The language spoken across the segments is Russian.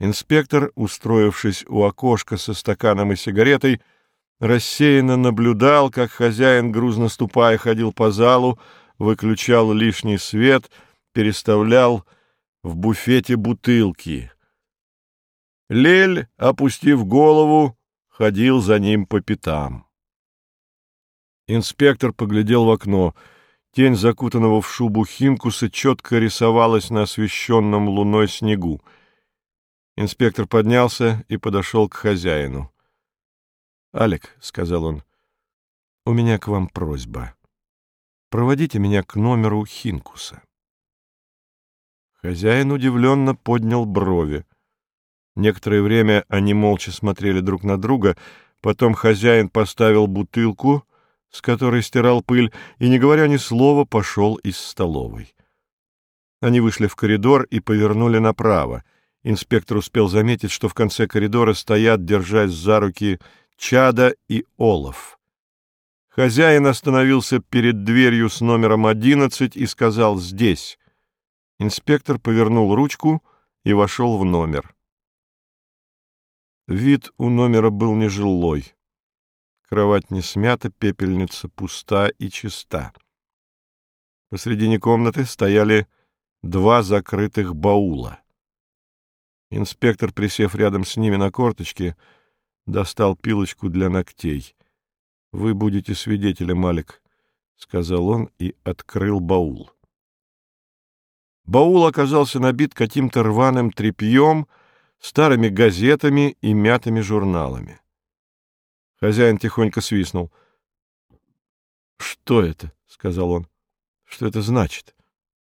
Инспектор, устроившись у окошка со стаканом и сигаретой, рассеянно наблюдал, как хозяин, грузно ступая, ходил по залу, выключал лишний свет, переставлял в буфете бутылки. Лель, опустив голову, ходил за ним по пятам. Инспектор поглядел в окно. Тень закутанного в шубу Хинкуса четко рисовалась на освещенном луной снегу. Инспектор поднялся и подошел к хозяину. — Алек, — сказал он, — у меня к вам просьба. Проводите меня к номеру Хинкуса. Хозяин удивленно поднял брови. Некоторое время они молча смотрели друг на друга, потом хозяин поставил бутылку, с которой стирал пыль, и, не говоря ни слова, пошел из столовой. Они вышли в коридор и повернули направо. Инспектор успел заметить, что в конце коридора стоят, держась за руки, Чада и Олаф. Хозяин остановился перед дверью с номером одиннадцать и сказал «здесь». Инспектор повернул ручку и вошел в номер. Вид у номера был нежилой. Кровать не смята, пепельница пуста и чиста. Посредине комнаты стояли два закрытых баула. Инспектор, присев рядом с ними на корточке, достал пилочку для ногтей. — Вы будете свидетелем, Алик, — сказал он и открыл баул. Баул оказался набит каким-то рваным тряпьем, старыми газетами и мятыми журналами. Хозяин тихонько свистнул. — Что это? — сказал он. — Что это значит?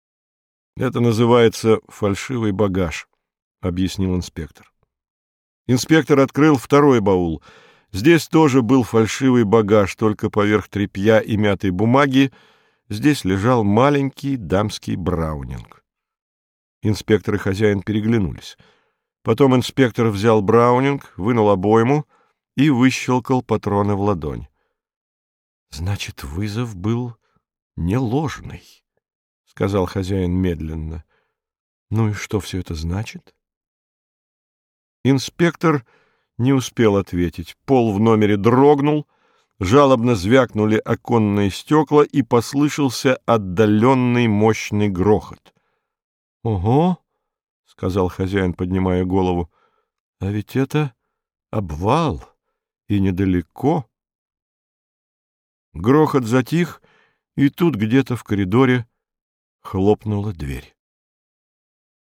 — Это называется фальшивый багаж, — объяснил инспектор. Инспектор открыл второй баул. Здесь тоже был фальшивый багаж, только поверх тряпья и мятой бумаги здесь лежал маленький дамский браунинг. Инспектор и хозяин переглянулись. Потом инспектор взял Браунинг, вынул обойму и выщелкал патроны в ладонь. — Значит, вызов был не ложный, — сказал хозяин медленно. — Ну и что все это значит? Инспектор не успел ответить. Пол в номере дрогнул, жалобно звякнули оконные стекла, и послышался отдаленный мощный грохот. — Ого! — сказал хозяин, поднимая голову. — А ведь это обвал, и недалеко. Грохот затих, и тут где-то в коридоре хлопнула дверь.